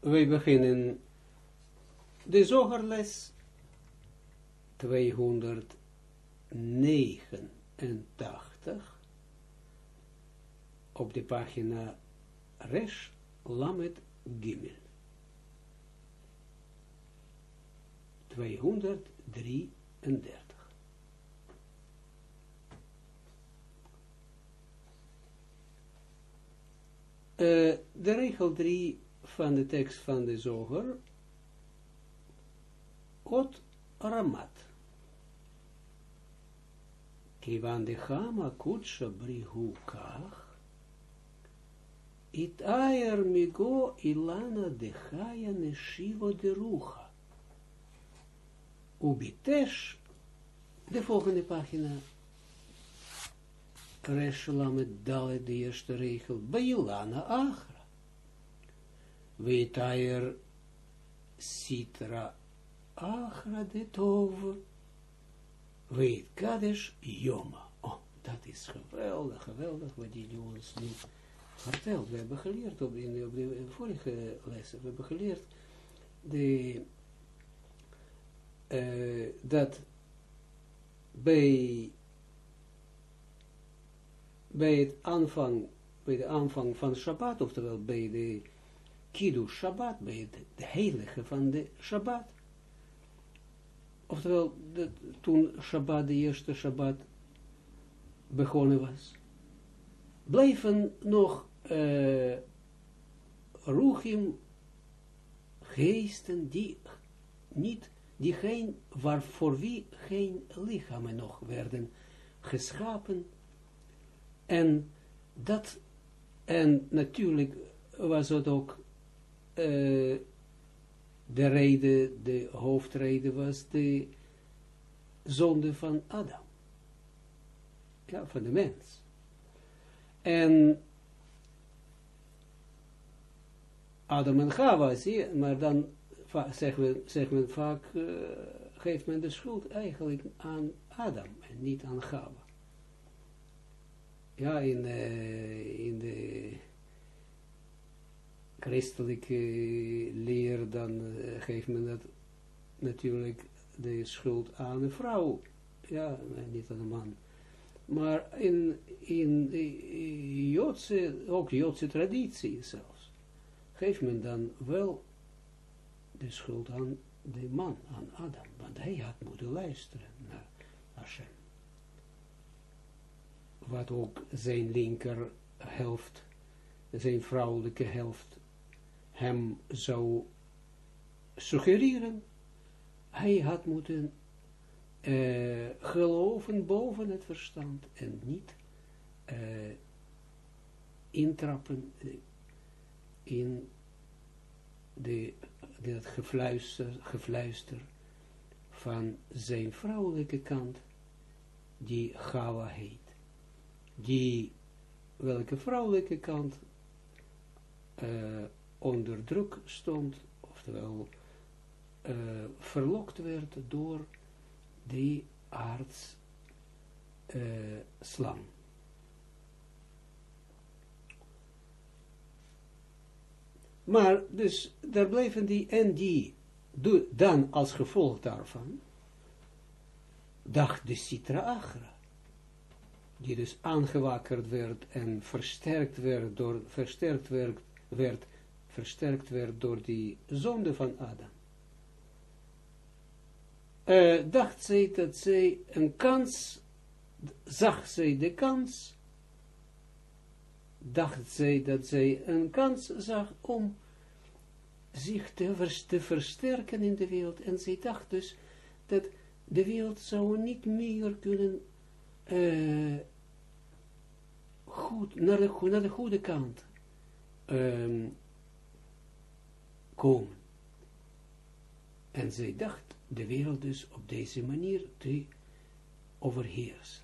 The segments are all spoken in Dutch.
wij beginnen de zogerles 289 op de pagina Resh Lamet Gimel. 233. Uh, de regel 3 van de tekst van de zoger, Ot Ramat. Kivan de Chama Kutsha Brihu Kach, It Ayer Migo Ilana de Chaya Neshivo de Rucha. Ubitesh, de volgende pagina, Reshla met Dalet, de eerste regel, Bailana Achra. Weitayer Sitra Achra de Tov. Weet Kadesh Yoma. Oh, dat is geweldig, geweldig wat die ons nu vertelt. We hebben geleerd op, in, op de vorige lessen, we hebben geleerd de, uh, dat bij bij het aanvang, bij de aanvang van Shabbat, oftewel bij de Kiddush Shabbat, bij het heilige van de Shabbat. Oftewel, de, toen Shabbat, de eerste Shabbat, begonnen was, bleven nog uh, geesten, die niet, die geen, waar, voor wie geen lichamen nog werden geschapen, en dat, en natuurlijk was het ook uh, de reden, de hoofdreden was de zonde van Adam. Ja, van de mens. En Adam en Chava, zie je, maar dan zeggen we, zegt men vaak, uh, geeft men de schuld eigenlijk aan Adam en niet aan Chava ja, in, uh, in de christelijke leer, dan uh, geeft men dat natuurlijk de schuld aan een vrouw, ja, niet aan een man. Maar in, in de Joodse, ook Joodse traditie zelfs, geeft men dan wel de schuld aan de man, aan Adam, want hij had moeten luisteren naar Hashem. Wat ook zijn linker helft, zijn vrouwelijke helft, hem zou suggereren. Hij had moeten uh, geloven boven het verstand en niet uh, intrappen in de, het gefluister, gefluister van zijn vrouwelijke kant, die Gawa heet die, welke vrouwelijke kant onder druk stond, oftewel uh, verlokt werd door die aards uh, slang. Maar dus, daar bleven die en die, dan als gevolg daarvan, dacht de Citra Agra die dus aangewakkerd werd en versterkt werd door, versterkt werd, versterkt werd door die zonde van Adam. Uh, dacht zij dat zij een kans, zag zij de kans, dacht zij dat zij een kans zag om zich te, te versterken in de wereld. En zij dacht dus dat de wereld zou niet meer kunnen uh, goed, naar de, goede kant um, En zij dacht de wereld dus op deze manier te overheersen.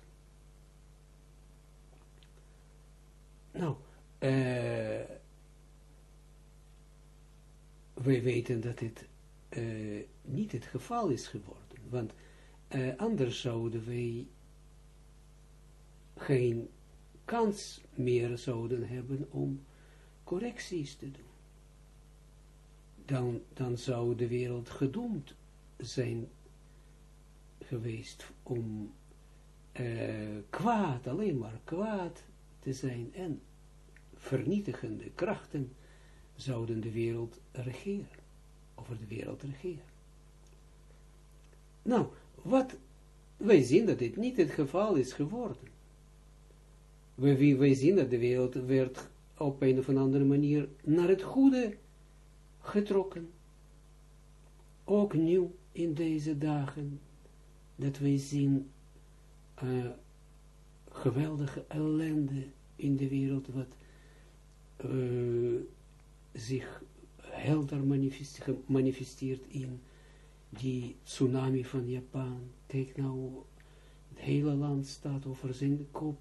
Nou, uh, wij weten dat dit uh, niet het geval is geworden, want uh, anders zouden wij geen kans meer zouden hebben om correcties te doen. Dan, dan zou de wereld gedoemd zijn geweest om uh, kwaad, alleen maar kwaad te zijn en vernietigende krachten zouden de wereld regeren, over de wereld regeren. Nou, wat, wij zien dat dit niet het geval is geworden. Wij, wij zien dat de wereld werd op een of andere manier naar het goede getrokken. Ook nieuw in deze dagen, dat wij zien uh, geweldige ellende in de wereld, wat uh, zich helder manifesteert in die tsunami van Japan. Kijk nou, het hele land staat over zijn kop.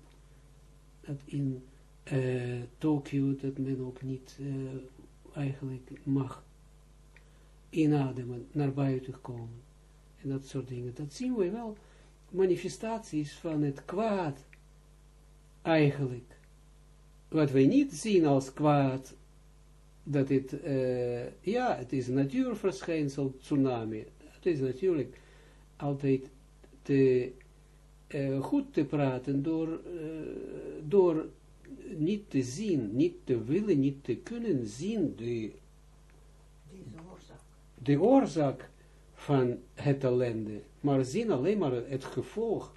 Dat in uh, Tokio, dat men ook niet eigenlijk mag inademen, naar buiten komen. En dat soort dingen. Dat zien we wel. Manifestaties van het kwaad. Eigenlijk. Wat wij niet zien als kwaad. Dat het, uh, ja, het is een natuurverschijnsel, tsunami. Het is natuurlijk altijd te, uh, goed te praten door, uh, door niet te zien, niet te willen, niet te kunnen zien de, de oorzaak van het ellende, maar zien alleen maar het gevolg.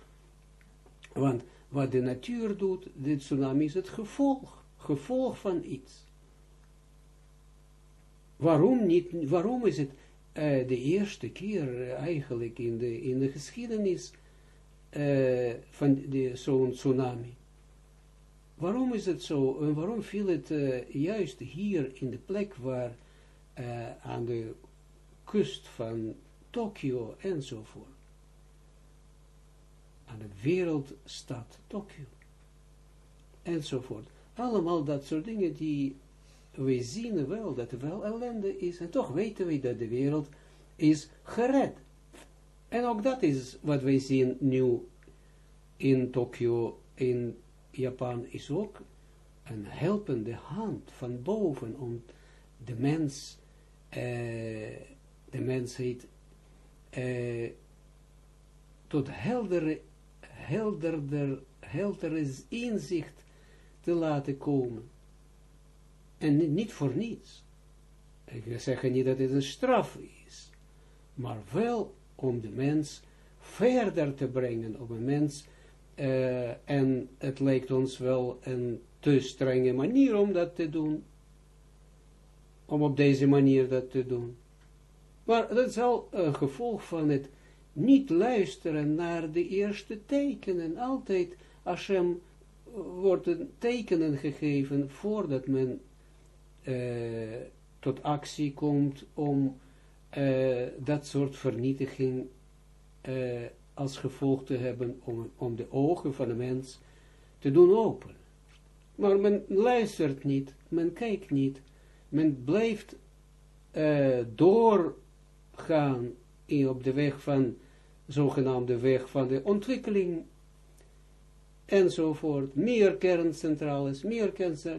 Want wat de natuur doet, de tsunami is het gevolg, gevolg van iets. Waarom, niet, waarom is het uh, de eerste keer eigenlijk in de, in de geschiedenis uh, van zo'n tsunami? Waarom is het zo? En waarom viel het uh, juist hier in de plek waar aan de kust van Tokio enzovoort. Aan de wereldstad Tokio. Enzovoort. Allemaal dat soort dingen die we zien wel dat er wel ellende is. En toch weten we dat de wereld is gered. En ook dat is wat wij zien nu in Tokio, in Japan, is ook een helpende hand van boven om de mens, uh, de mensheid uh, tot heldere, helderder, heldere inzicht te laten komen. En niet voor niets. Ik zeg niet dat het een straf is, maar wel om de mens verder te brengen, op een mens, uh, en het lijkt ons wel een te strenge manier om dat te doen, om op deze manier dat te doen. Maar dat is al een gevolg van het niet luisteren naar de eerste tekenen. Altijd, Hashem, worden tekenen gegeven voordat men uh, tot actie komt om uh, dat soort vernietiging uh, als gevolg te hebben om, om de ogen van de mens te doen open. Maar men luistert niet, men kijkt niet, men blijft doorgaan in, op de weg van, zogenaamde weg van de ontwikkeling enzovoort, meer kerncentrales, meer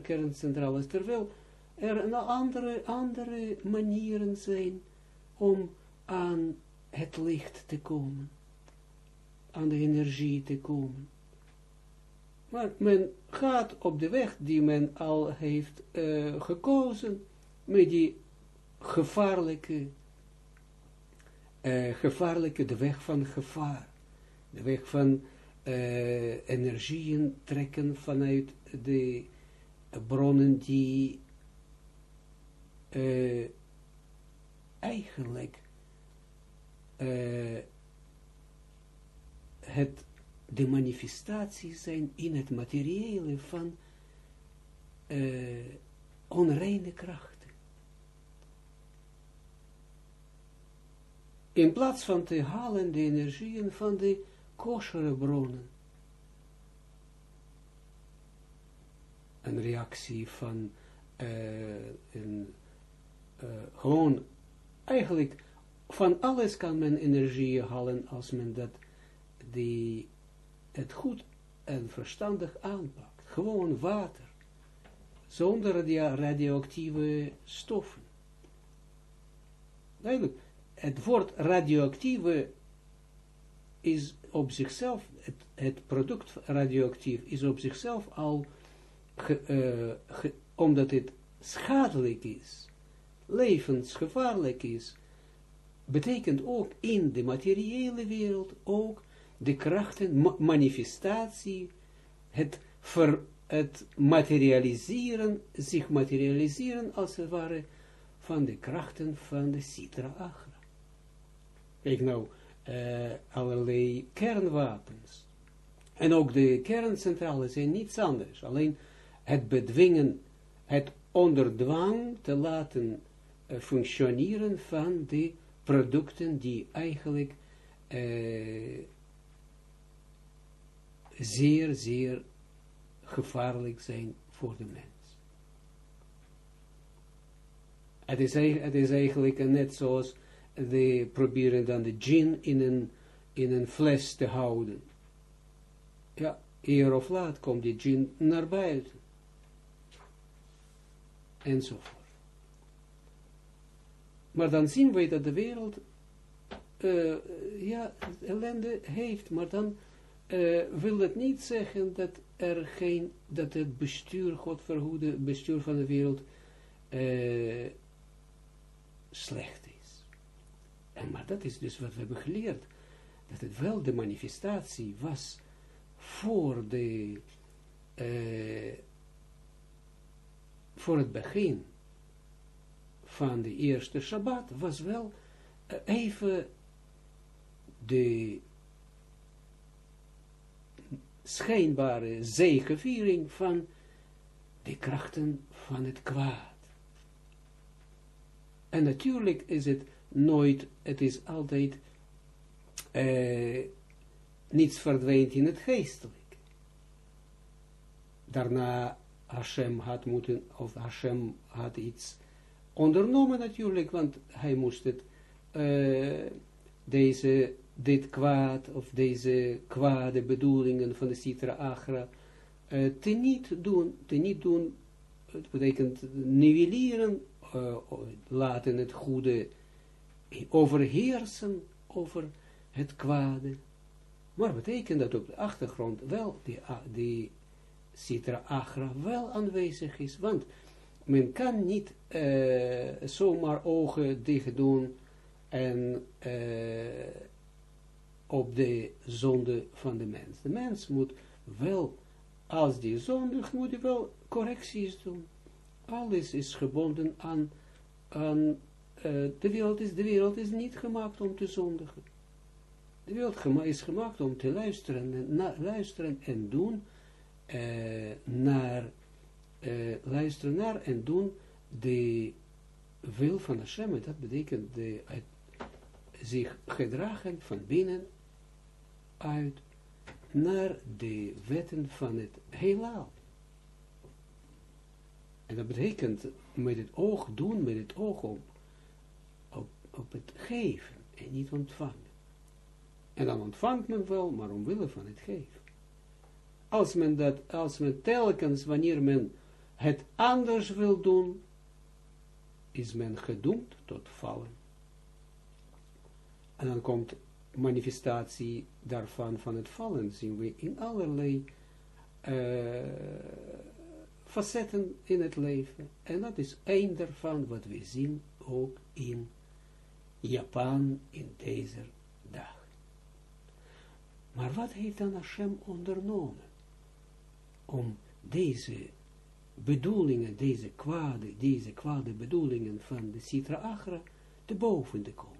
kerncentrales, terwijl er andere, andere manieren zijn om aan het licht te komen, aan de energie te komen. Maar men gaat op de weg die men al heeft uh, gekozen, met die gevaarlijke, uh, gevaarlijke, de weg van gevaar, de weg van uh, energieën trekken vanuit de bronnen die eigenlijk het, de manifestaties zijn in het materiële van uh, onreine krachten. In plaats van te halen de energieën van de kosheren bronnen. Een reactie van een uh, gewoon, eigenlijk, van alles kan men energie halen als men dat, die, het goed en verstandig aanpakt. Gewoon water, zonder radio radioactieve stoffen. Duidelijk. Het woord radioactieve is op zichzelf, het, het product radioactief is op zichzelf al, uh, omdat het schadelijk is, levensgevaarlijk is, betekent ook in de materiële wereld ook de krachten, manifestatie, het, ver, het materialiseren, zich materialiseren als het ware van de krachten van de Sitra Agra. Kijk nou, uh, allerlei kernwapens. En ook de kerncentrale zijn niets anders. Alleen het bedwingen, het onder dwang te laten uh, functioneren van de producten die eigenlijk uh, zeer, zeer gevaarlijk zijn voor de mens. Het is, het is eigenlijk net zoals de proberen dan de gin in een, in een fles te houden. Ja, eer of laat komt die gin naar buiten. Enzovoort. Maar dan zien wij dat de wereld uh, ja, ellende heeft, maar dan uh, wil het niet zeggen dat er geen, dat het bestuur, God verhoede, bestuur van de wereld uh, slecht is. En, maar dat is dus wat we hebben geleerd, dat het wel de manifestatie was voor de, uh, voor het begin van de eerste Shabbat, was wel even de schijnbare zegeviering van de krachten van het kwaad. En natuurlijk is het nooit, het is altijd, eh, niets verdwijnt in het geestelijk. Daarna Hashem had moeten, of Hashem had iets ondernomen natuurlijk, want hij moest het, uh, deze dit kwaad, of deze kwade bedoelingen van de Sitra Agra, uh, te niet doen, te niet doen, het betekent nivelleren, uh, laten het goede overheersen over het kwade. Maar betekent dat op de achtergrond wel die, die Sitra Agra wel aanwezig is, want men kan niet uh, zomaar ogen dicht doen en uh, op de zonde van de mens. De mens moet wel, als die zondig, moet hij wel correcties doen. Alles is gebonden aan, aan uh, de, wereld is, de wereld is niet gemaakt om te zondigen. De wereld is gemaakt om te luisteren en, na, luisteren en doen uh, naar, luisteren naar en doen de wil van Hashem. Dat betekent de, het, zich gedragen van binnen uit naar de wetten van het heelal. En dat betekent met het oog doen, met het oog op, op, op het geven en niet ontvangen. En dan ontvangt men wel, maar omwille van het geven. Als men dat, als men telkens, wanneer men het anders wil doen, is men gedoemd tot vallen. En dan komt manifestatie daarvan, van het vallen, zien we in allerlei uh, facetten in het leven. En dat is één daarvan wat we zien ook in Japan in deze dag. Maar wat heeft dan Hashem ondernomen? Om deze bedoelingen, deze kwade, deze kwade bedoelingen van de Sitra Achra te boven te komen.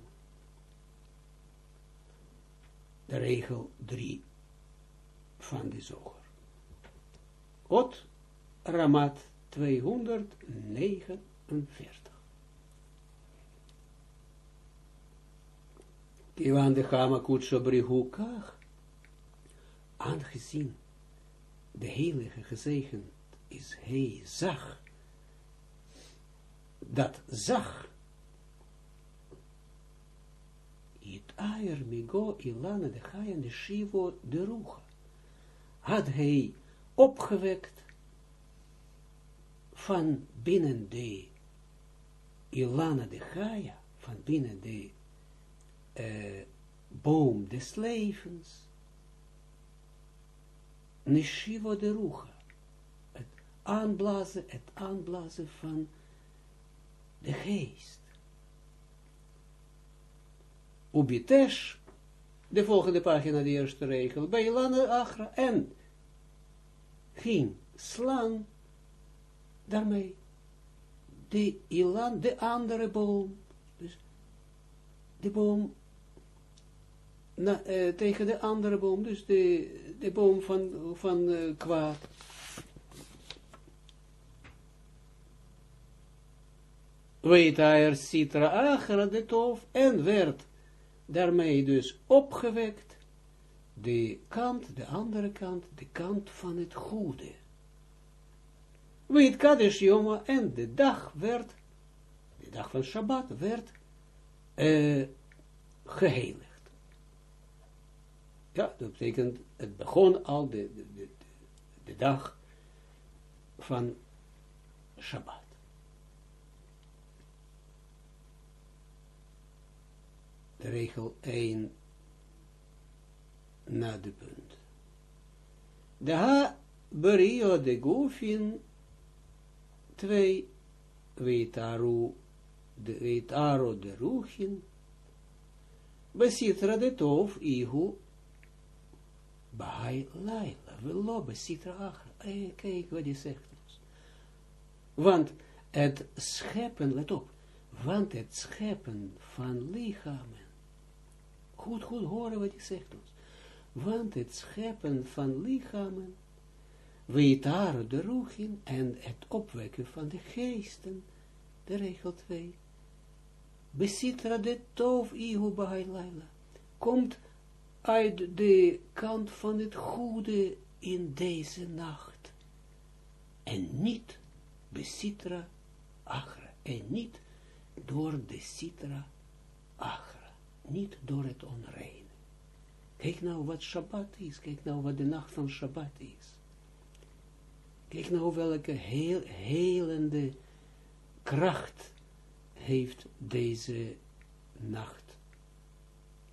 De regel 3 van de zoger. Ot Ramat 249. Iwan de Hamakut aangezien de heilige gezegend is, hij zag, dat zag it aer migo ilana de chaya de shivo de rucha. Had hij opgewekt van binnen de ilana de chaya, van binnen de boom des levens, Neshiva de Rucha, het aanblazen, het aanblazen van de geest. Ubitesh, de volgende pagina, de eerste regel, bij Lana Achra, en ging slaan daarmee de ilan, de andere boom, dus de boom na, uh, tegen de andere boom, dus de, de boom van, van uh, kwaad. Weet hij citra achra de tof en werd daarmee dus opgewekt de kant, de andere kant, de kant van het goede. Weet Kadesh Yoma en de dag werd, de dag van Shabbat werd uh, geheiligd. Ja, dat betekent, het begon al de, de, de, de dag van Shabbat. De regel 1 na de punt. De ha berio de gufin 2 veitaru de veitaro de ruchin besitra de tov ihu Bahai Laila, velo besitra achra. Eh, kijk wat hij zegt ons. Want het scheppen, let op, want het scheppen van lichamen, goed, goed horen wat hij zegt ons, want het scheppen van lichamen, weetaren de roegin en het opwekken van de geesten, de regel 2, besitra de tov ihu komt uit de kant van het goede in deze nacht. En niet besitra achra. En niet door de citra achra. Niet door het onreine. Kijk nou wat Shabbat is. Kijk nou wat de nacht van Shabbat is. Kijk nou welke heel, helende kracht heeft deze nacht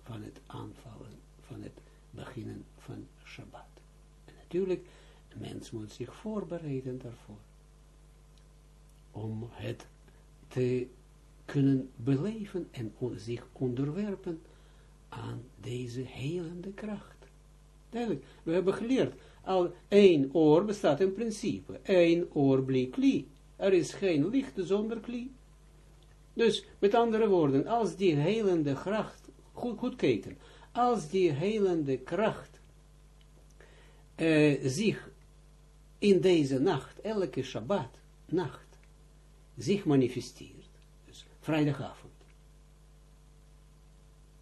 van het aanvallen van het beginnen van Shabbat. En natuurlijk, de mens moet zich voorbereiden daarvoor. Om het te kunnen beleven en zich onderwerpen aan deze helende kracht. Duidelijk, we hebben geleerd, al één oor bestaat in principe, één oor blik kli. Er is geen licht zonder kli. Dus, met andere woorden, als die helende kracht, goed, kijken, als die helende kracht uh, zich in deze nacht, elke Shabbat, nacht, zich manifesteert, vrijdagavond,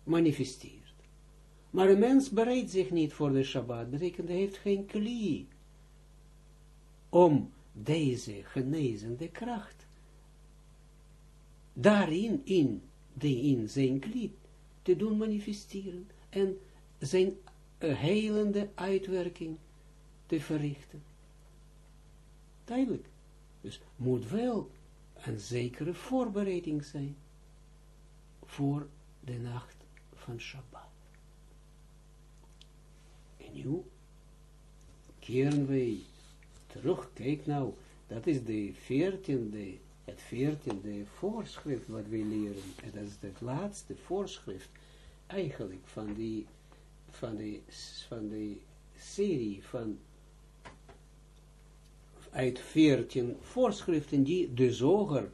manifesteert. Maar een mens bereidt zich niet voor de Shabbat, betekent hij heeft geen klie om deze genezende kracht daarin, in, de, in zijn klie, te doen manifesteren en zijn uh, helende uitwerking te verrichten. Duidelijk. Dus moet wel een zekere voorbereiding zijn voor de nacht van Shabbat. En nu keren wij terug, kijk nou, dat is de veertiende, het veertiende voorschrift wat wij leren, en dat is het laatste voorschrift eigenlijk van die, van van die serie van uit veertien voorschriften die de zoger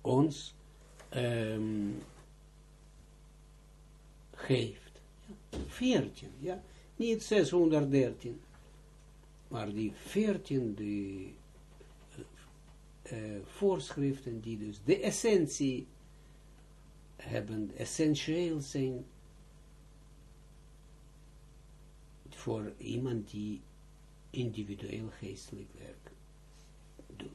ons um, geeft. Veertien, ja. Niet 613, maar die veertien, die uh, voorschriften die dus de essentie hebben, essentieel zijn voor iemand die individueel geestelijk werk doet.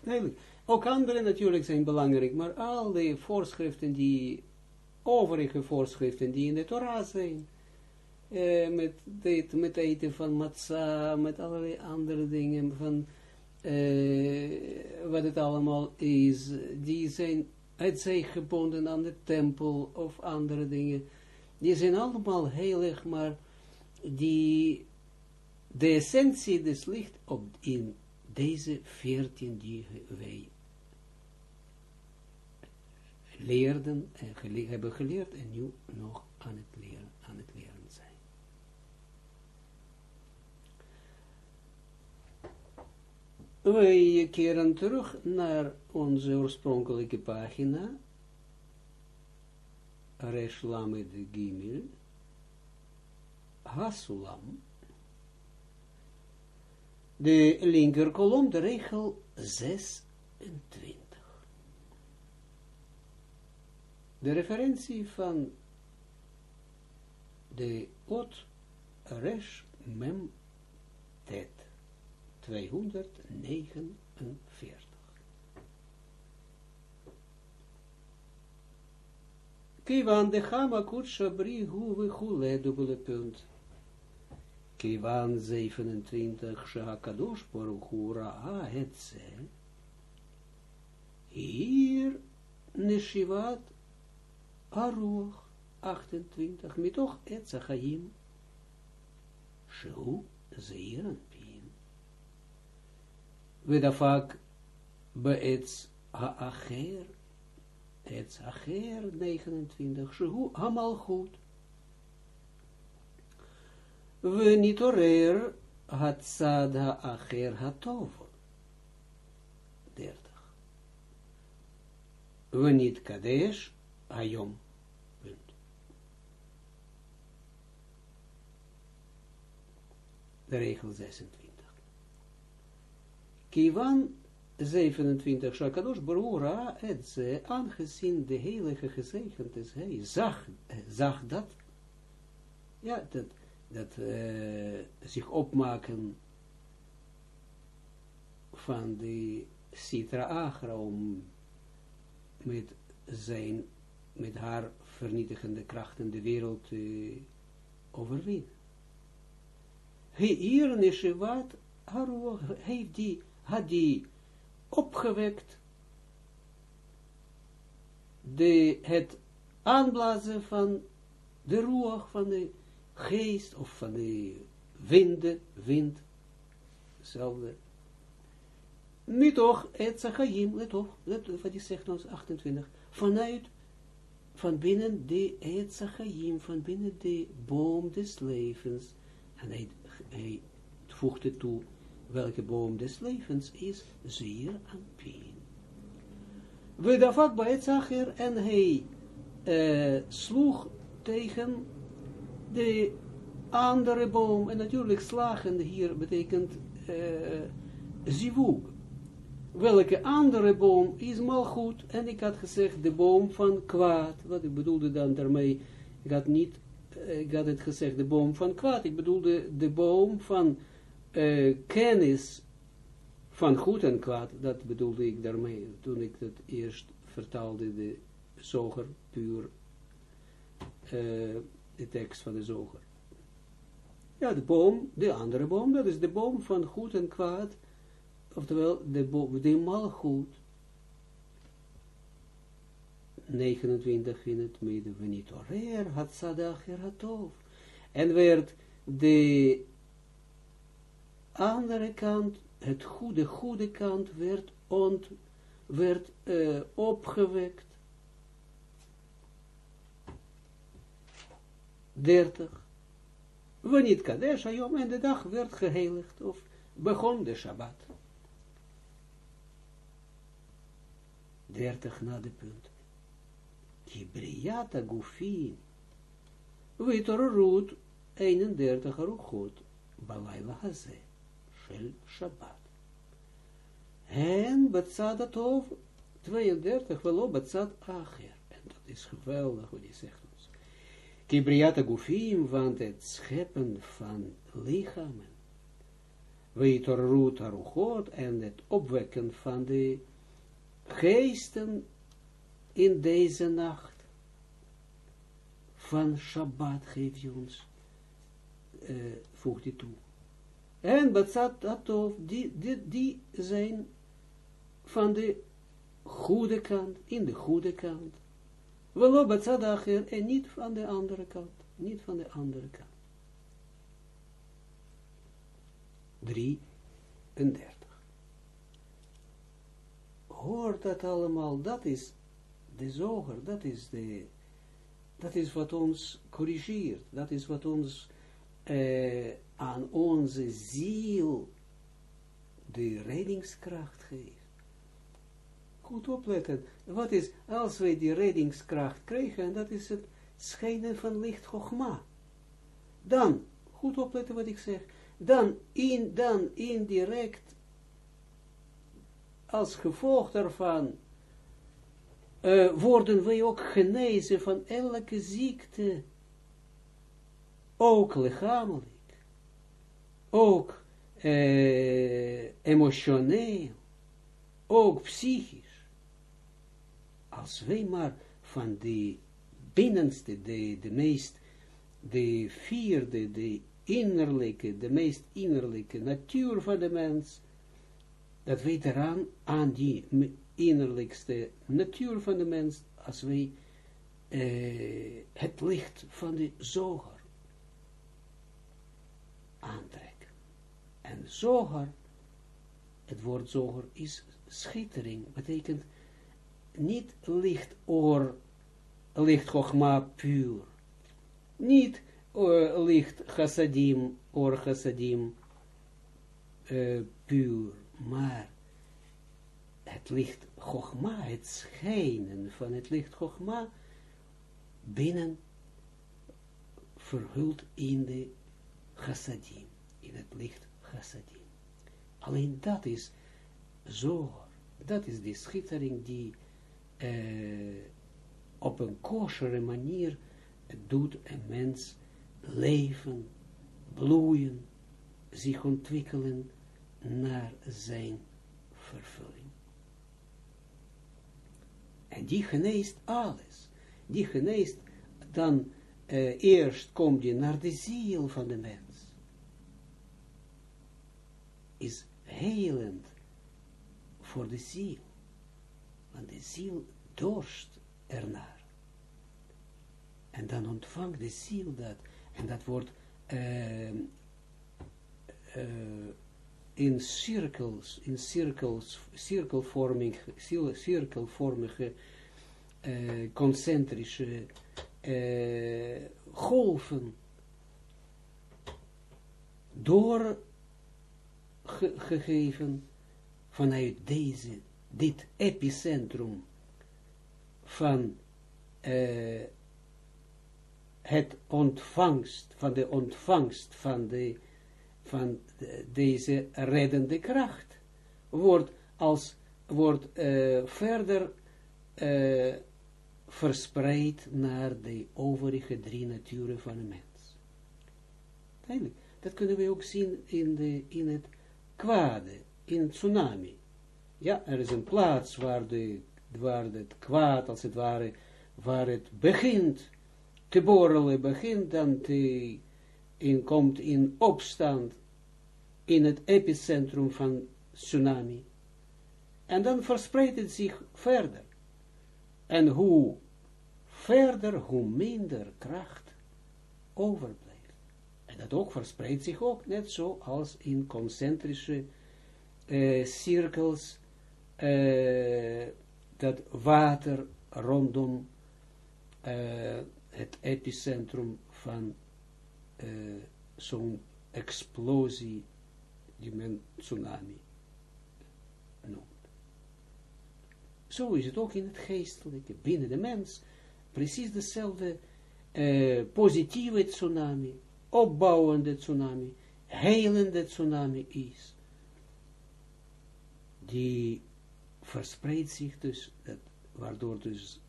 Nee, ook andere natuurlijk zijn belangrijk, maar al die voorschriften die, overige voorschriften die in de Torah zijn, eh, met, dit, met eten van matzah, met allerlei andere dingen, van eh, wat het allemaal is, die zijn het gebonden aan de tempel of andere dingen. Die zijn allemaal heilig, maar die, de essentie des ligt op in deze veertien die wij leerden en hebben geleerd en nu nog aan het leren, aan het leren zijn. Wij keren terug naar onze oorspronkelijke pagina, Resh Lamed Gimel, Hasulam, de linker kolom, de regel 26. De referentie van de Ot Resh Mem Tet 249. Kiwan de Chama Kutshabri Huwe Hule dubbele punt. Kiwan 27 Shakadosh Baruch Hu Ra'a het ze. Hier Neshivat Aruch 28, mitoch et Zachayim, Shehu Zeiran Pin. Vedafak Beetz Ha'acher, Etz Acher 29, Shehu Hamalchut. Venitorer Hatzad Ha'acher Hatov. 30. Venit Kadesh Hayom. De regel 26. Kivan 27. Shakadosh Barura aangezien de heilige gezegend is, hij zag, zag dat, ja, dat, dat uh, zich opmaken van de Sitra Agra om met zijn met haar vernietigende krachten de wereld uh, overwinnen. Hier in Shevat, heeft die, had die opgewekt de, het aanblazen van de roer van de geest, of van de winden, wind, hetzelfde. Nu toch, het Zachayim, let op, let wat die zegt ons 28, vanuit van binnen de Etzachayim, van binnen de boom des levens. En hij, hij voegde toe, welke boom des levens is, zeer aan pien. We dafak bij Etzacher en hij uh, sloeg tegen de andere boom, en natuurlijk slagen hier betekent uh, welke andere boom is mal goed, en ik had gezegd de boom van kwaad, wat ik bedoelde dan daarmee, ik had niet, ik had het gezegd de boom van kwaad, ik bedoelde de boom van uh, kennis van goed en kwaad, dat bedoelde ik daarmee, toen ik het eerst vertaalde, de zoger, puur, de tekst van de zoger. Ja, de boom, de andere boom, dat is de boom van goed en kwaad, oftewel de, de malgoed, 29 in het midden, we niet orer, had sadach eratov, en werd de andere kant, het goede, goede kant, werd, ont, werd uh, opgewekt, 30, we niet kadesh, en de dag werd geheiligd, of begon de Shabbat. 30 na de punt. Kibriata gufin. Vitorut 31 aruchot. Balayla haze. Shel Shabbat. En batzad atov 32 velo batzad acher. En dat is geweldig wat hij zegt. Kibriata gufim, want het scheppen van lichamen. Vitorut aruchot en het opwekken van de geesten in deze nacht van Shabbat geeft je ons, uh, hij toe. En Batsat Atov, die, die, die zijn van de goede kant, in de goede kant. Wel op het en niet van de andere kant. Niet van de andere kant. 33. Hoort dat allemaal, dat is de zoger, dat is de, dat is wat ons corrigeert, dat is wat ons uh, aan onze ziel de reddingskracht geeft. Goed opletten, wat is, als wij die reddingskracht krijgen, dat is het schijnen van licht Chogma. Dan, goed opletten wat ik zeg, dan, in, dan indirect, als gevolg daarvan, uh, worden wij ook genezen van elke ziekte, ook lichamelijk, ook uh, emotioneel, ook psychisch. Als wij maar van die binnenste, de, de meest, de vierde, de innerlijke, de meest innerlijke natuur van de mens, dat wij eraan, aan die innerlijkste natuur van de mens, als wij uh, het licht van de zoger aantrekken. En zoger, het woord zoger is schittering, betekent niet licht oor, licht gogma puur, niet uh, licht chassadim, or chassadim, uh, puur, maar het licht Chogma, het schijnen van het licht Chogma, binnen verhuld in de chassadim, in het licht chassadim. Alleen dat is zo, dat is die schittering die uh, op een kosheren manier doet een mens leven, bloeien, zich ontwikkelen naar zijn vervulling. En die geneest alles. Die geneest, dan uh, eerst komt je naar de ziel van de mens. Is helend voor de ziel. De ziel dorst ernaar. En dan ontvangt de ziel dat. En dat wordt uh, uh, in cirkels, in cirkels, cirkelvorming, cirkelvormige, uh, concentrische uh, golven doorgegeven vanuit deze, dit epicentrum van uh, het ontvangst, van de ontvangst van de van deze reddende kracht wordt als wordt uh, verder uh, verspreid naar de overige drie naturen van een mens. Dat kunnen we ook zien in, de, in het kwade, in het tsunami. Ja, er is een plaats waar, de, waar het kwaad, als het ware, waar het begint te borrelen, begint dan te, in, komt in opstand in het epicentrum van tsunami. En dan verspreidt het zich verder. En hoe verder, hoe minder kracht overblijft. En dat ook verspreidt zich ook net zo als in concentrische uh, cirkels, uh, dat water rondom uh, het epicentrum van zo'n explosie die men tsunami noemt. Zo is het ook in het geestelijke, binnen de mens, precies dezelfde positieve tsunami, opbouwende tsunami, helende tsunami is. Die verspreidt zich dus, dat, waardoor dus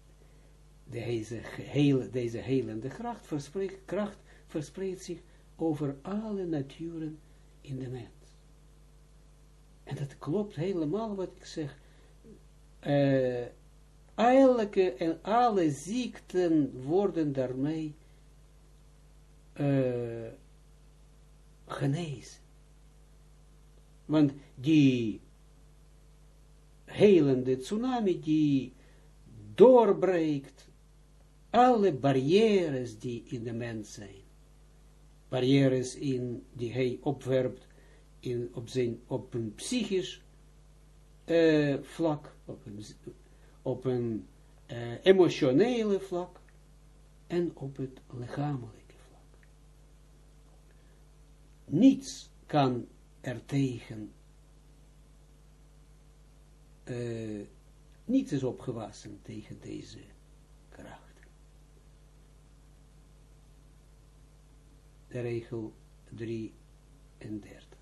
deze, hele, deze helende kracht verspreidt, kracht verspreidt zich over alle naturen in de mens. En dat klopt helemaal wat ik zeg. Uh, elke en alle ziekten worden daarmee uh, genezen. Want die helende tsunami die doorbreekt alle barrières die in de mens zijn. Barrières in, die hij opwerpt in, op, zijn, op een psychisch uh, vlak, op een, op een uh, emotionele vlak en op het lichamelijke vlak. Niets kan er tegen, uh, niets is opgewassen tegen deze kracht. De regel 33.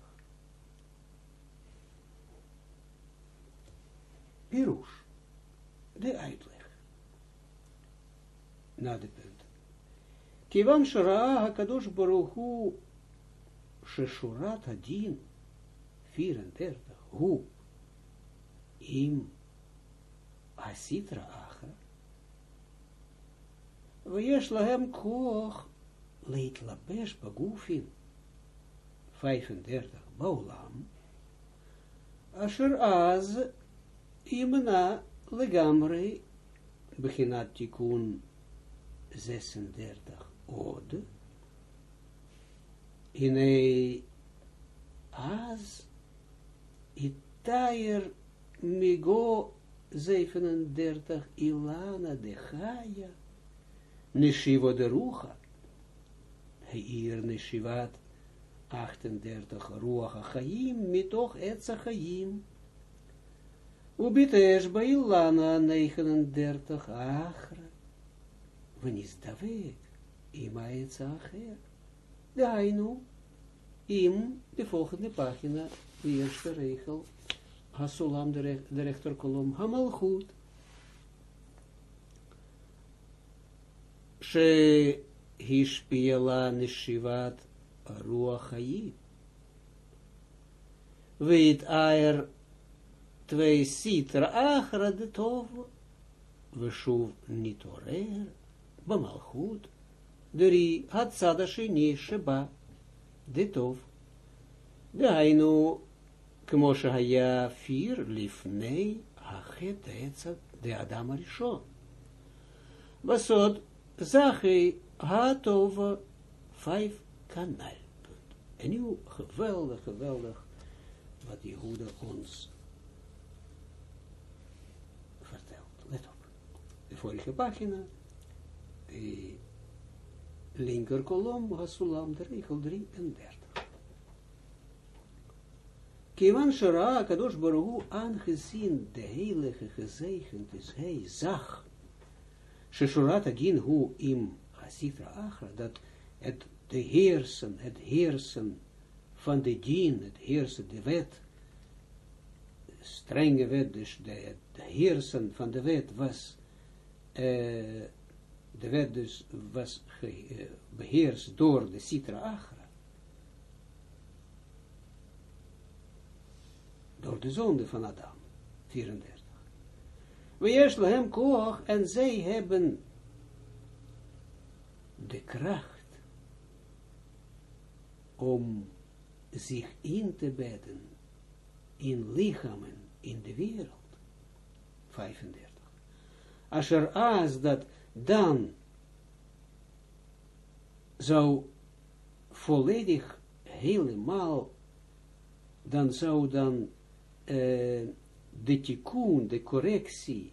Pirush, de uitleg. Na de punt. Kivan Shara HaKadosh Baruch Hu Sheshurat Hadin 34 Hu Im Asitra Achra Weyesh Lahem Koch Leit Labesh Bagufin 35 Baulam Asher Az Imna legamre, beginat tikun 36 od, Inei az itayer migo 37 ilana de chaya, neshiva de rucha, hier neshivat 38 ruach chaim, mitoch etza chaim, Ubitesh Bailana 39 Achra. Wanneer David? Ima Etzacher. Dainu. Im, de volgende pagina, de eerste regel. Hasulam, de, rech, de rechterkolom. Hamal goed. She hishpiela nishivat ruach hayim. Weet aer twee sitra achra de tov, we shuv nitorer, bamalchut, drie כמו שהיה פיר לפני החטא העצת דאדם הראשון. בסוד, זכי הטוב vijf kanaalpunt. En nu geweldig, geweldig wat Jehoede ons de vorige pagina, de linker kolom, Hasulam, de regel 33. Kivan Shara, Kadosh Baruch aangezien de heilige gezegend is, hij zag, Sheshurat Agin Hu im Hasitra Achra, dat het de heersen, het heersen van de dien, het heersen, de wet, strenge wet, dus de, de heersen van de wet was uh, de wet dus was ge, beheerst door de Sitra Achra. Door de zonde van Adam. 34. We eerst hem koog en zij hebben de kracht om zich in te bedden in lichamen in de wereld. 35 asher as dat dan zou volledig helemaal, dan zou dan uh, de tikkun, de correctie,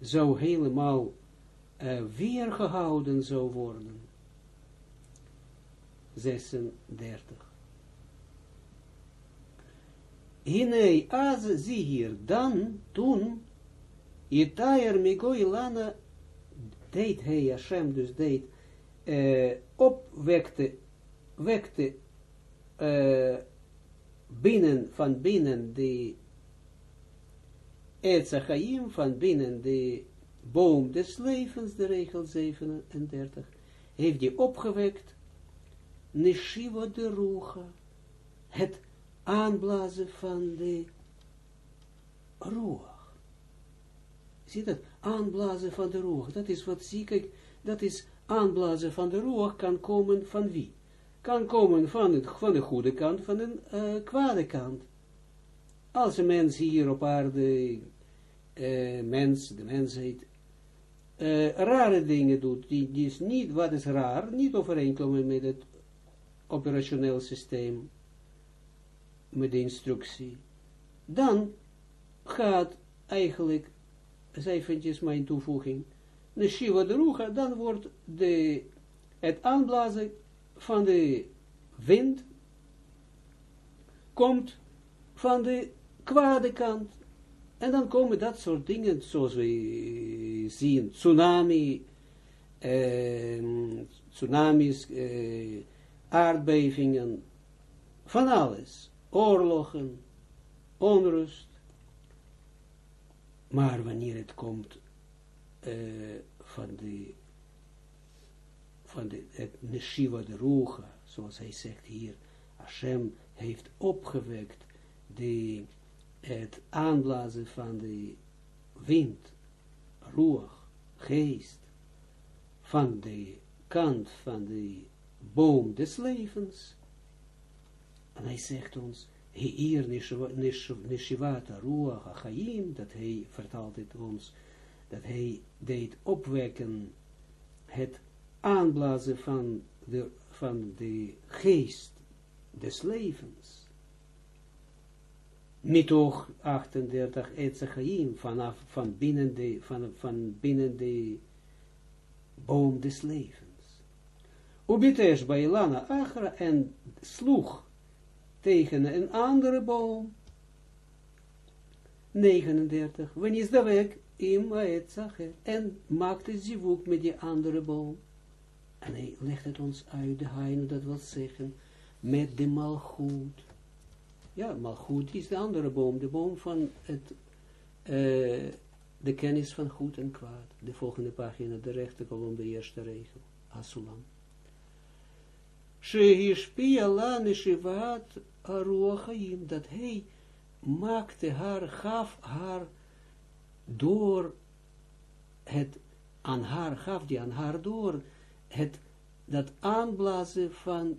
zou helemaal uh, weergehouden zou worden. 36. Hine, als zie hier, dan, toen, Itayer migo ilana deed hij, Hashem dus deed, uh, opwekte, wekte uh, binnen, van binnen de Etzachaim, van binnen de boom des levens, de regel 37, heeft hij opgewekt, Neshiva de Rucha, het aanblazen van de Ruach. Zie dat? Aanblazen van de roer. Dat is wat zie ik. Dat is aanblazen van de roer kan komen van wie? Kan komen van, de goede kant, van de uh, kwade kant. Als een mens hier op aarde uh, mens, de mensheid, uh, rare dingen doet, die, is niet, wat is raar, niet overeenkomen met het operationeel systeem, met de instructie, dan gaat eigenlijk, is eventjes mijn toevoeging, de Shiva de Rucha, dan wordt de, het aanblazen van de wind, komt van de kwade kant. En dan komen dat soort dingen, zoals we zien, tsunami, eh, tsunamis, eh, aardbevingen, van alles, oorlogen, onrust. Maar wanneer het komt uh, van de, van de, het Neshiva de Rucha, zoals hij zegt hier, Hashem heeft opgewekt de, het aanblazen van de wind, roer, geest, van de kant van de boom des levens. En hij zegt ons, hier Neshivata Ruach Achaim, dat hij vertaalt het ons, dat hij deed opwekken het aanblazen van de, van de geest des levens. Mitoch 38 Etzachaim, vanaf van binnen de, van, van binnen de boom des levens. Ubitesh bij Lana Achra en sloeg tegen een andere boom. 39. Wanneer de weg im en maakte zivuk met die andere boom. En hij legt het ons uit, de heine, dat wil zeggen, met de malgoed. Ja, malgoed is de andere boom, de boom van het, uh, de kennis van goed en kwaad. De volgende pagina, de rechterkolom, de eerste regel, Asulam. Shehishpia la neshivat aruachayim, dat hij maakte haar, gaf haar door het aan haar, gaf die aan haar door het, dat aanblazen van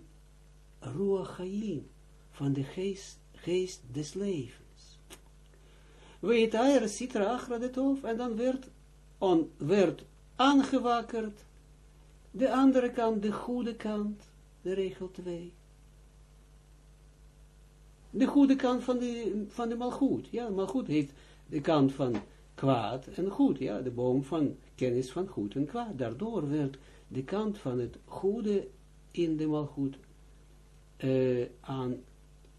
ruachayim, van de geest, geest des levens. Weet hij, Sitra Achra de Tof, en dan werd, on, werd aangewakkerd, de andere kant, de goede kant, de regel 2. De goede kant van de, van de malgoed. Ja, malgoed heeft de kant van kwaad en goed. Ja, de boom van kennis van goed en kwaad. Daardoor werd de kant van het goede in de malgoed uh, aan,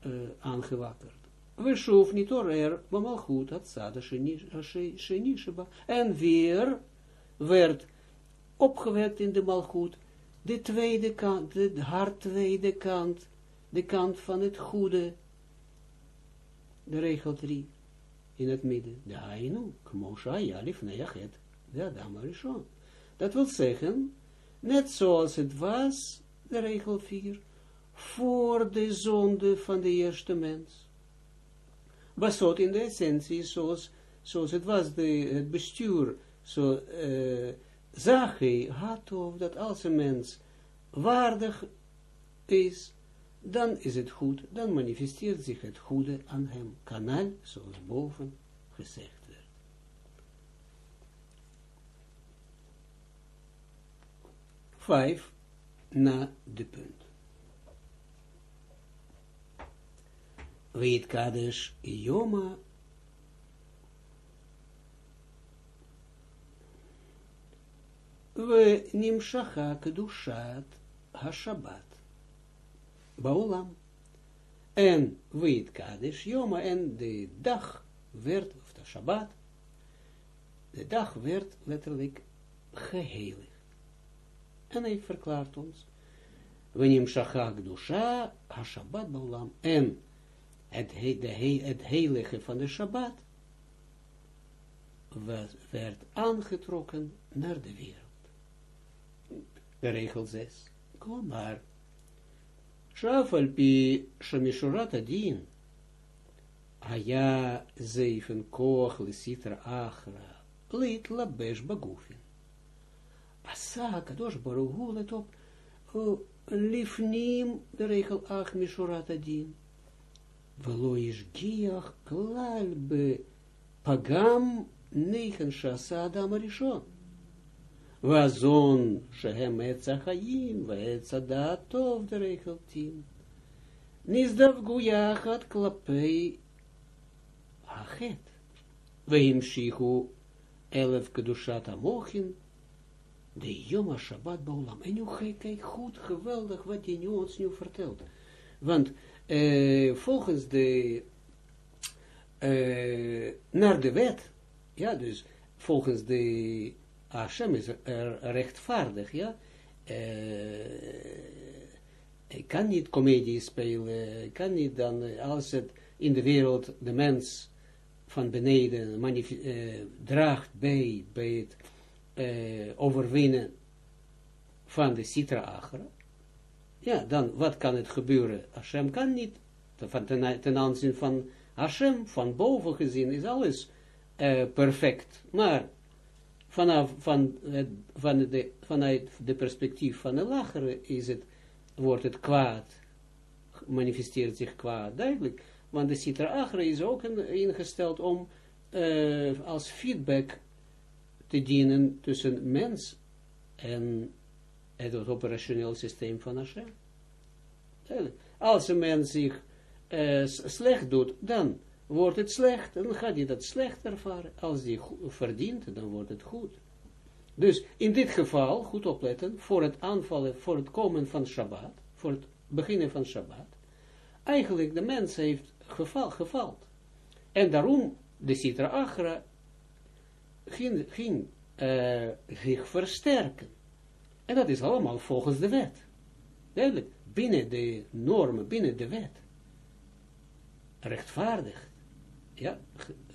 uh, aangewakkerd. We schoof niet orer, maar malgoed had zade sheba. En weer werd opgewekt in de malgoed de tweede kant, de haar tweede kant, de kant van het goede, de regel 3, in het midden, de hainu, kmosha, jalif, neachet, de adam arishon. Dat wil zeggen, net zoals het was, de regel 4, voor de zonde van de eerste mens. Was het in de essentie, zoals, zoals het was, de, het bestuur, zo, uh, zag hij, had of dat als een mens waardig is, dan is het goed, dan manifesteert zich het goede aan hem, kanaal, zoals boven gezegd werd. Vijf, na de punt. Weet Kadesh Yoma we nimshacha kedushat ha-shabbat. Baulam. En weet kadesh joma en de dag werd, of de Shabbat, de dag werd letterlijk geheiligd. En hij verklaart ons, we nimshacha kedusha ha-shabbat baulam. En het, he, het heilige van de Shabbat werd aangetrokken naar de wereld de regel 6. Kom maar. Shafal pi shamishurat adin. Aya zeifen koch lisitra achra. Lit labesh bagufin. Asa kadosh baruhu let op. Lifnim de regel 8 mishurat adin. Velo is giach klal be pagam negen shasa Adam Arishon. Wazon shehem etzachayim, ve'etzadat tov de regel 10. Nisdav guyachat klapei hachet. Veim shichu elef kedushat amochin, de Yom Shabbat Baulam. En nu kijk goed, geweldig wat hij nu ons nu vertelt. Want uh, volgens de, uh, naar de wet, ja, dus volgens de Hashem is er rechtvaardig, ja, ik kan niet comedie spelen, ik kan niet dan, als het in de wereld de mens van beneden uh, draagt bij, bij het uh, overwinnen van de Sitra Achra, ja, dan wat kan het gebeuren? Hashem kan niet, ten, ten aanzien van Hashem, van boven gezien, is alles uh, perfect. Maar vanaf, van, van de, vanuit de perspectief van de lagere is het, wordt het kwaad, manifesteert zich kwaad, duidelijk. Want de Sitra Achra is ook ingesteld om uh, als feedback te dienen tussen mens en het operationeel systeem van Hashem. Als een mens zich uh, slecht doet, dan wordt het slecht, dan gaat hij dat slecht ervaren. Als hij verdient, dan wordt het goed. Dus in dit geval, goed opletten, voor het aanvallen, voor het komen van Shabbat, voor het beginnen van Shabbat, eigenlijk de mens heeft geval, gevald. En daarom, de Sitra Achra ging, ging uh, zich versterken. En dat is allemaal volgens de wet. Duidelijk, binnen de normen, binnen de wet. Rechtvaardig. Ja,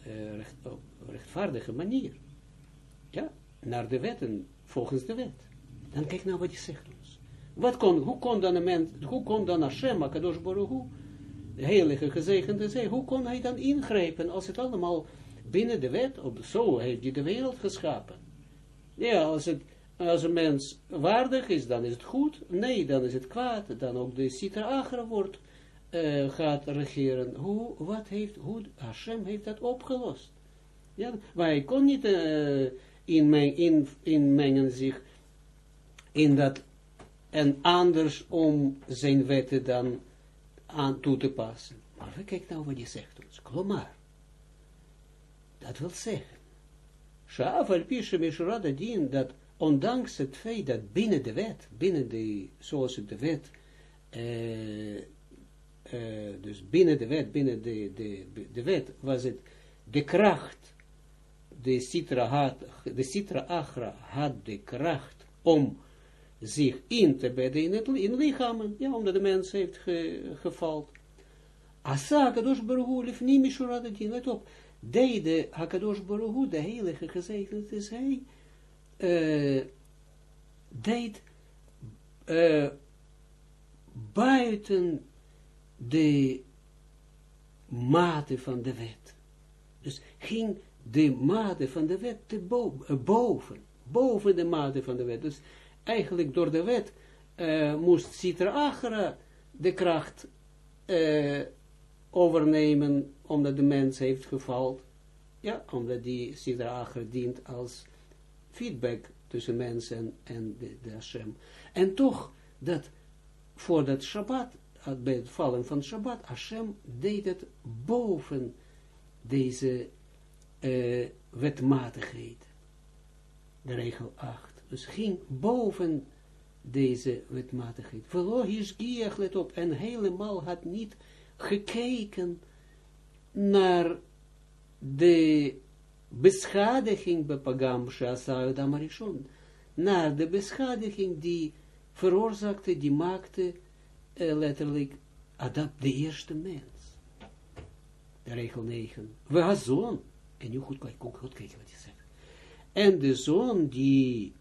uh, recht, op rechtvaardige manier. Ja, naar de wetten, volgens de wet. Dan kijk nou wat hij zegt ons. Wat kon, hoe kon dan een mens, hoe kon dan Hashem, Akadosh Baruch Hu, heilige gezegende zei, hoe kon hij dan ingrijpen als het allemaal binnen de wet, op, zo heeft hij de wereld geschapen. Ja, als, het, als een mens waardig is, dan is het goed. Nee, dan is het kwaad. Dan ook de Sitra Agra wordt, uh, gaat regeren. Hoe, wat heeft, hoe, Hashem heeft dat opgelost. Ja, maar hij kon niet uh, inmengen, in, inmengen zich in dat en anders om zijn wetten dan aan toe te passen. Maar kijk nou wat hij zegt ons. Klomar. Dat wil zeggen, Shaaf al pische mishurada dien, dat ondanks het feit dat binnen de wet, binnen de, zoals de wet, uh, uh, dus binnen de wet, binnen de, de, de wet, was het de kracht, de citra, had, de citra achra had de kracht om zich in te bedden in het in lichamen, ja, omdat de mens heeft ge, gevald. Asa, kadosh baruch hu, niet mishurada dien, let op, deed Hakadosh Baruch de heilige gezegend is hij, deed buiten de mate van de wet. Dus ging de mate van de wet te boven, boven de mate van de wet. Dus eigenlijk door de wet uh, moest Sitra Achra de kracht uh, overnemen, omdat de mens heeft gevald. Ja, omdat die Sidra dient als feedback tussen mensen en de, de Hashem. En toch, dat voor dat Shabbat, bij het vallen van Shabbat, Hashem deed het boven deze uh, wetmatigheid. De regel 8. Dus ging boven deze wetmatigheid. Verlogisch gier, let op, en helemaal had niet gekeken naar de beschadiging bij Pagam Shasayud Marishon, naar de beschadiging die veroorzaakte, die maakte uh, letterlijk Adam, de eerste mens. De regel 9. We gaan zoon. En nu goed, goed, goed kijken wat je zegt. En de zoon die,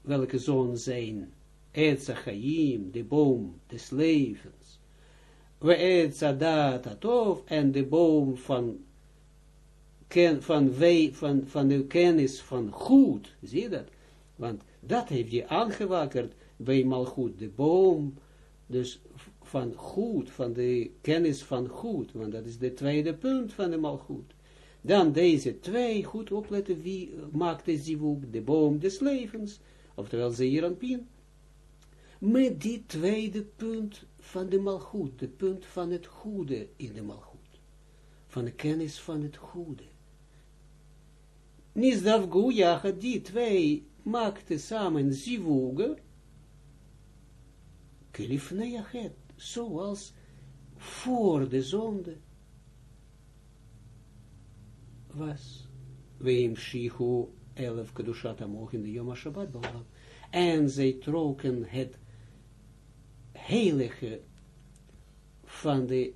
welke zoon zijn? Etzachaim, de boom des levens we et zadat atov, en de boom van, ken, van, van, van de kennis van goed, zie je dat? Want dat heeft je aangewakkerd bij goed de boom, dus van goed, van de kennis van goed, want dat is de tweede punt van de malgoed. Dan deze twee, goed opletten, wie maakt de zivuk, de boom des levens, oftewel Zeeranpien, met die tweede punt van de malgoed, de punt van het goede in de malgoed, van de kennis van het goede. Nisdav Guyacha, die twee maakte samen zivuge, kilifneachet, zoals voor de zonde was. Weem shichu elf kedushat amog in de Yom HaShabbat. En zij trokken het heilige van de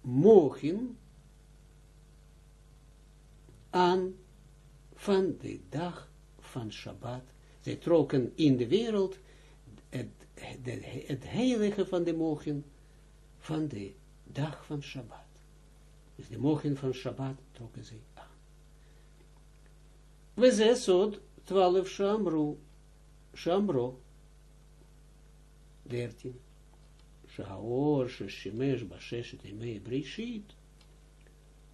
mogen aan van de dag van Shabbat. Zij trokken in de wereld het, het, heilige van de mogen van de dag van Shabbat. Dus de mogen van Shabbat trokken zij aan. We zesod twaalf shamru, shamro, dertien. Shaor, Sheshimesh, Basheshet, Emei, Brishit,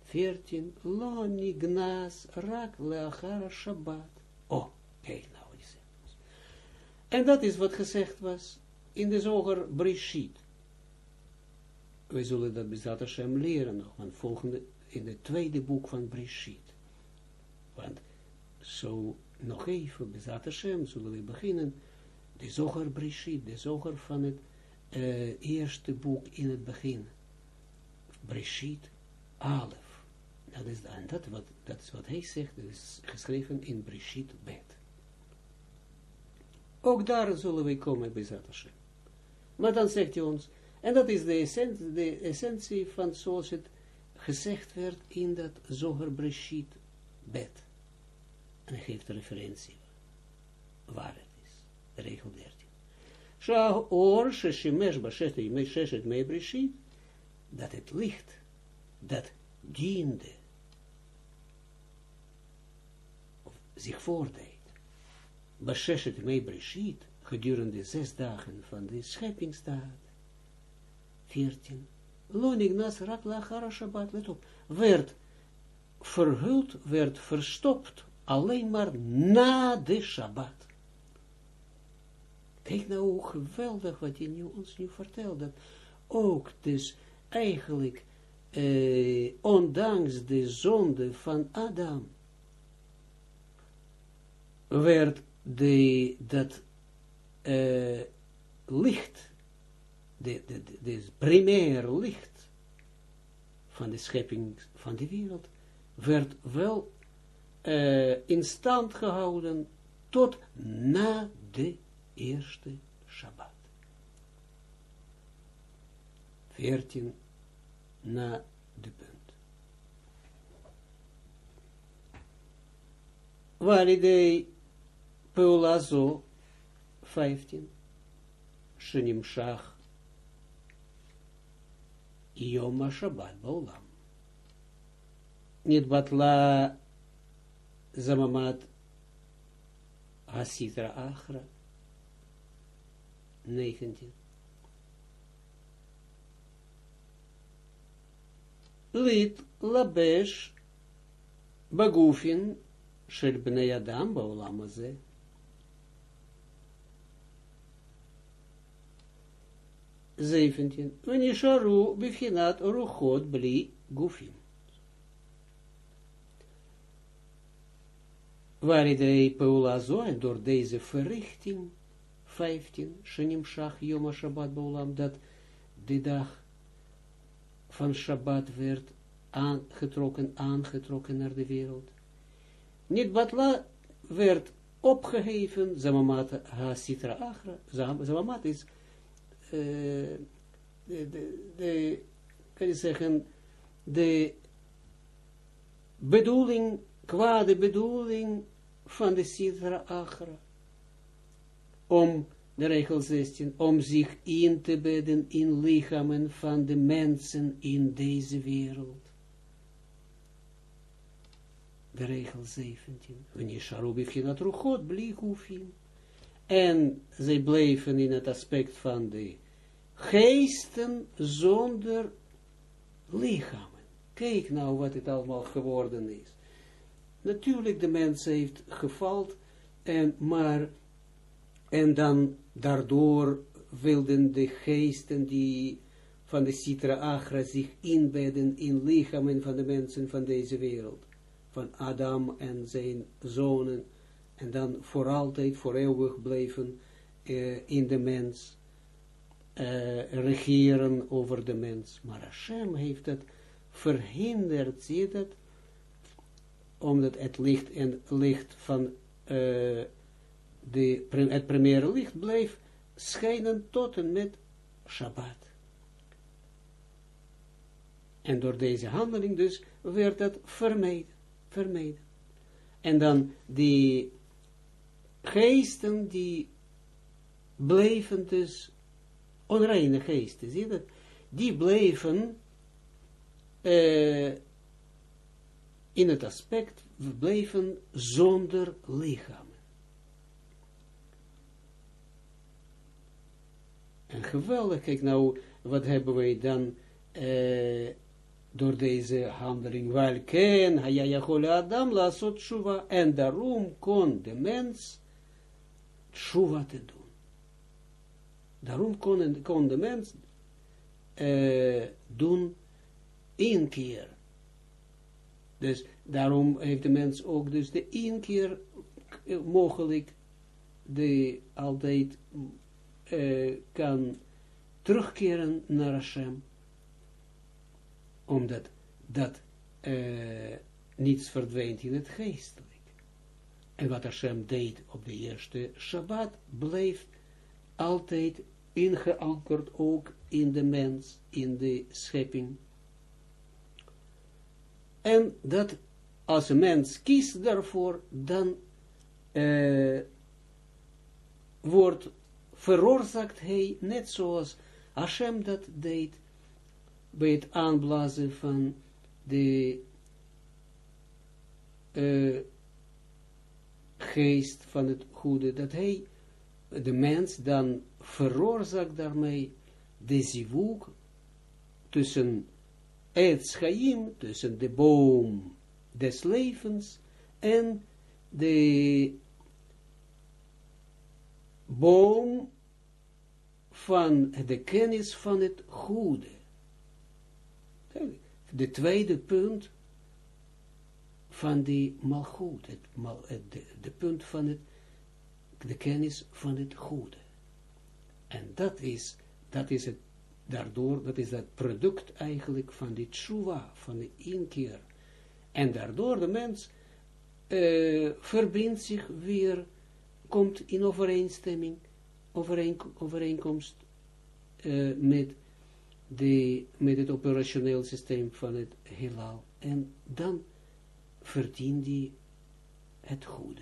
14, lo nignas rak leachara Shabbat. Oh, kijk nou zegt. En dat is wat gezegd was in de zoger Brishit. We zullen dat bezat Hashem leren nog, want volgende, in het tweede boek van Brishit. Want zo nog even, bezat Hashem, zullen we beginnen, de zoger Brishit, de zoger van het uh, eerste boek in het begin. Brishit, Alef. Dat is, en dat, wat, dat is wat hij zegt, dat is geschreven in Brishit Bet. Ook daar zullen we komen bij Zatashem. Maar dan zegt hij ons, en dat is de essentie, de essentie van zoals het gezegd werd in dat Zoger Brishit Bet. En hij geeft referentie waar het regel 13. Sha'or sheshimesh bashet me sheshet me Brishit, dat het licht, dat diende zich voordeed. Basheshet mei Breshit, gedurende zes dagen van de scheppingsdaad. 14. Lonig nas rak lachara Shabbat, let op, werd verhuld, werd verstopt, alleen maar na de Shabbat. Kijk nou hoe geweldig wat je nu, ons nu vertelt, dat ook dus eigenlijk, eh, ondanks de zonde van Adam, werd de, dat uh, licht, de, de, primair licht van de schepping van de wereld, werd wel uh, in stand gehouden tot na de eerste Shabbat. 14 na de punt. Validei Peula zo, 15, Shenimshach, Yom HaShabbat Baulam. Niet batla zamamat Hasitra Achra, 19. Lit labesh bagufin shel bnei adam בעולם הזה, 17. Venisharu bifhinat ruchot bli gufim. Waar de Paula zo en door deze verrichting, 15, Shenim Shach Yom Shabbat Baulam, dat de dag van Shabbat werd aangetrokken, aangetrokken naar de wereld. Niet Batla werd opgeheven, Zamamat ha-sitra achra, Zamamat is de, kan je zeggen, de bedoeling, kwade bedoeling van de Sitra Achra. Om, de regel 16, om zich in te bedden in lichamen van de mensen in deze wereld. De regel 17. Wanneer En zij bleven in het aspect van de geesten zonder lichamen. Kijk nou wat het allemaal geworden is. Natuurlijk, de mens heeft gevald, en, maar, en dan daardoor wilden de geesten die van de Sitra Agra zich inbedden in lichamen van de mensen van deze wereld. Van Adam en zijn zonen. En dan voor altijd, voor eeuwig blijven uh, in de mens. Uh, regeren over de mens. Maar Hashem heeft het verhinderd, zie je dat? Omdat het licht en licht van uh, de, het primaire licht bleef schijnen tot en met Shabbat. En door deze handeling dus werd dat vermeden. vermeden. En dan die geesten die bleven dus onreine geesten, zie je dat? Die bleven uh, in het aspect, bleven zonder lichaam. En geweldig, kijk nou, wat hebben wij dan uh, door deze handeling, wel ken, hayayachole Adam lasot tshuva, en daarom kon de mens tshuva te doen. Daarom kon, kon de mens uh, doen inkeer. Dus daarom heeft de mens ook dus de inkeer mogelijk, de altijd uh, kan terugkeren naar Hashem omdat dat uh, niets verdwijnt in het geestelijk. En wat Hashem deed op de eerste Shabbat, bleef altijd ingeankerd ook in de mens, in de schepping. En dat als een mens kiest daarvoor, dan uh, wordt veroorzaakt hij, net zoals Hashem dat deed, bij het aanblazen van de uh, geest van het goede, dat hij, de mens, dan veroorzaakt daarmee de zivuk tussen het schaim, tussen de boom des levens en de boom van de kennis van het goede de tweede punt van die malgoed, het mal, de, de punt van het, de kennis van het goede. En dat is, dat is het, daardoor, dat is het product eigenlijk van die tshuva, van de inkeer. En daardoor de mens uh, verbindt zich weer, komt in overeenstemming, overeenkomst uh, met de, met het operationeel systeem van het heelal. En dan verdient hij het goede.